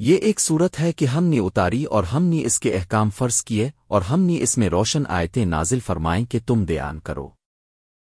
یہ ایک صورت ہے کہ ہم نے اتاری اور ہم نے اس کے احکام فرض کیے اور ہم نے اس میں روشن آیتیں نازل فرمائیں کہ تم دیان کرو۔